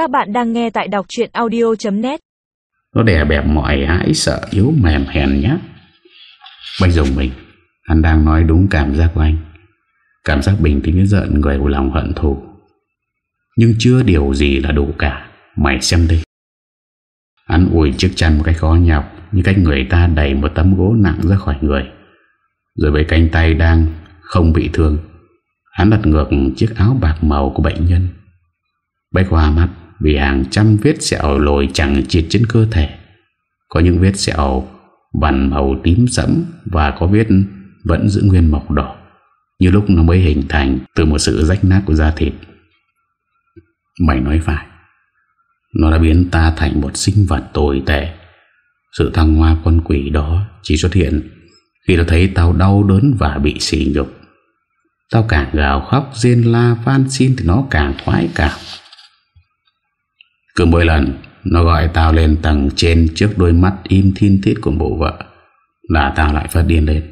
Các bạn đang nghe tại đọc chuyện audio.net Nó đè bẹp mọi hãi sợ, yếu mềm hèn nhát Bách dùng mình Hắn đang nói đúng cảm giác của anh. Cảm giác bình tĩnh giận người của lòng hận thù. Nhưng chưa điều gì là đủ cả. Mày xem đi. Hắn ủi chiếc chăn một cách khó nhọc, Như cách người ta đẩy một tấm gỗ nặng ra khỏi người. Rồi với cánh tay đang không bị thương, Hắn đặt ngược chiếc áo bạc màu của bệnh nhân. Bách hoa mắt vì hàng trăm vết sẹo lồi chẳng chịt trên cơ thể. Có những vết sẹo Vằn màu tím sẫm Và có vết vẫn giữ nguyên màu đỏ, Như lúc nó mới hình thành Từ một sự rách nát của da thịt. Mày nói phải, Nó đã biến ta thành một sinh vật tồi tệ. Sự thăng hoa con quỷ đó Chỉ xuất hiện Khi nó thấy tao đau đớn và bị xỉ nhục. Tao càng gào khóc Riêng la, van xin thì nó càng khoái cảm. Cứ mỗi lần Nó gọi tao lên tầng trên Trước đôi mắt im thiên thiết của bộ vợ Là tao lại phát điên lên.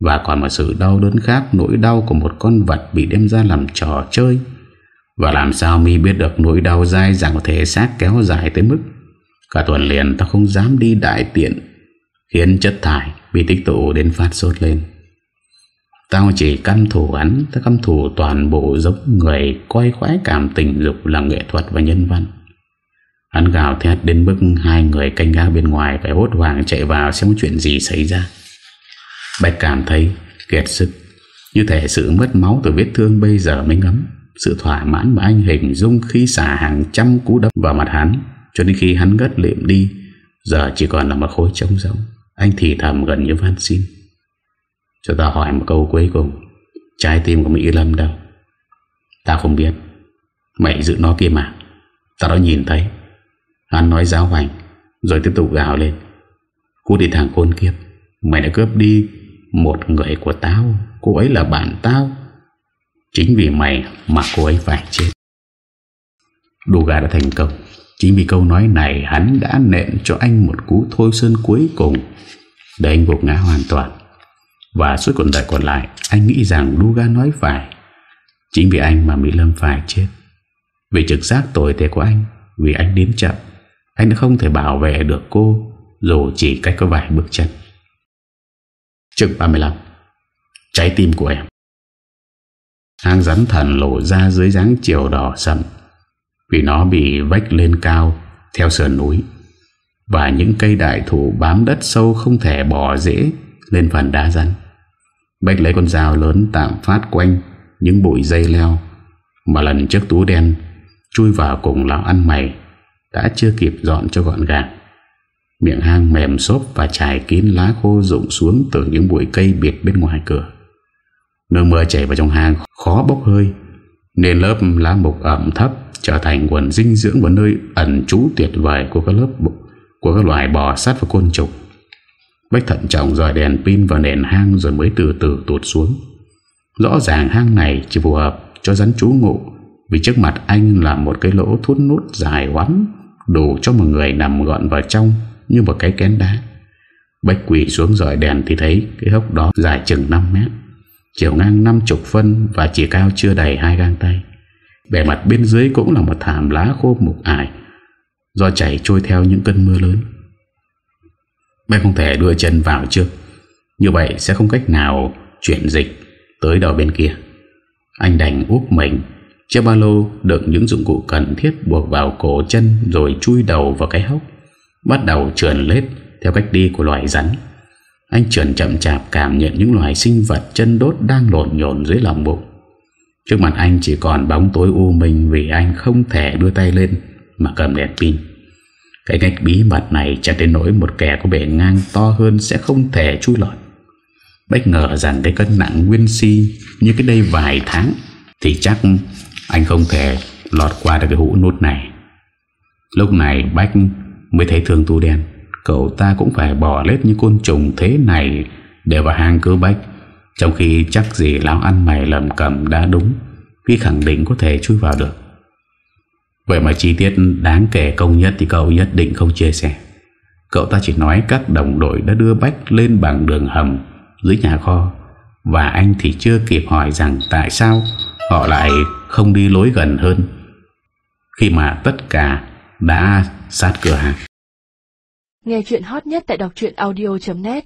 Và còn một sự đau đớn khác, Nỗi đau của một con vật Bị đem ra làm trò chơi. Và làm sao mi biết được nỗi đau dai dẳng Của thể xác kéo dài tới mức Cả tuần liền tao không dám đi đại tiện, Khiến chất thải Bị tích tụ đến phát sốt lên. Tao chỉ căm thù hắn, Tao căm thù toàn bộ giống người Coi khoái cảm tình dục là nghệ thuật và nhân văn. Hắn gào thét đến mức Hai người canh gác bên ngoài Phải hốt hoảng chạy vào xem chuyện gì xảy ra. Bạch cảm thấy kiệt sức, Như thể sự mất máu từ vết thương bây giờ mới ngấm. Sự thỏa mãn mà anh hình dung Khi xả hàng trăm cú đập vào mặt hắn, Cho đến khi hắn gất liệm đi, Giờ chỉ còn là một khối trống rỗng. Anh thì thầm gần như van xin. Cho ta hỏi một câu cuối cùng, Trái tim của Mỹ Lâm đâu? Ta không biết. Mày giữ nó kia mà. Ta đã nhìn thấy. Hắn nói giáo hoành, Rồi tiếp tục gào lên. Cô đi thằng khôn kiếp, Mày đã cướp đi một người của tao, Cô ấy là bạn tao. Chính vì mày mà cô ấy phải chết. Duga đã thành công. Chính vì câu nói này, Hắn đã nện cho anh một cú thôi sơn cuối cùng. Để anh gục ngã hoàn toàn. Và suốt cuộc đời còn lại, Anh nghĩ rằng Duga nói phải. Chính vì anh mà Mỹ Lâm phải chết. Vì trực giác tồi tệ của anh, Vì anh đến chậm. Anh đã không thể bảo vệ được cô Dù chỉ cách có vài bước chân. Trực 35 Trái tim của em. Hang rắn thần lộ ra dưới dáng chiều đỏ sầm Vì nó bị vách lên cao Theo sườn núi, Và những cây đại thụ bám đất sâu Không thể bỏ dễ lên phần đá rắn. Bách lấy con dao lớn tạm phát quanh Những bụi dây leo Mà lần trước tú đen Chui vào cùng lão ăn mày đã chưa kịp dọn cho gọn gàng. Miệng hang mềm xốp Và trải kín lá khô rụng xuống Từ những bụi cây biệt bên ngoài cửa. Nước mưa chảy vào trong hang, Khó bốc hơi, Nên lớp lá mục ẩm thấp Trở thành nguồn dinh dưỡng Và nơi ẩn trú tuyệt vời Của các lớp của các loài bò sát và côn trùng. Bách thận trọng dòi đèn pin vào nền hang rồi mới từ từ tụt xuống. Rõ ràng hang này chỉ phù hợp cho rắn trú ngụ, vì trước mặt anh là một cái lỗ thút nút dài quắm đủ cho một người nằm gọn vào trong như một cái kén đá. Bách quỷ xuống dọi đèn thì thấy cái hốc đó dài chừng 5 mét, chiều ngang 50 phân và chỉ cao chưa đầy hai gang tay. Bề mặt bên dưới cũng là một thảm lá khô mục ải do chảy trôi theo những cơn mưa lớn. Bé không thể đưa chân vào trước Như vậy sẽ không cách nào chuyển dịch tới đầu bên kia Anh đành úp mình Chiếc ba lô được những dụng cụ cần thiết buộc vào cổ chân Rồi chui đầu vào cái hốc, Bắt đầu trườn lết theo cách đi của loài rắn. Anh trườn chậm chạp cảm nhận những loài sinh vật chân đốt đang lộn nhộn dưới lòng bụng. Trước mặt anh chỉ còn bóng tối u mình vì anh không thể đưa tay lên mà cầm đèn pin. Cái cách bí mật này chắc đến nỗi một kẻ có bể ngang to hơn sẽ không thể chui lọt. Bách ngờ rằng cái cân nặng nguyên si như cái đây vài tháng thì chắc anh không thể lọt qua được cái hũ nút này. Lúc này Bách mới thấy thương tu đen. Cậu ta cũng phải bỏ lết như côn trùng thế này để vào hang cứu Bách. Trong khi chắc gì lão ăn mày lầm cầm đã đúng, khi khẳng định có thể chui vào được. Vậy mà chi tiết đáng kể công nhất thì cậu nhất định không chia sẻ. Cậu ta chỉ nói các đồng đội đã đưa Bách lên bằng đường hầm dưới nhà kho, và anh thì chưa kịp hỏi rằng tại sao họ lại không đi lối gần hơn. Khi mà tất cả đã sát cửa hàng Nghe chuyện hot nhất tại đọc audio.net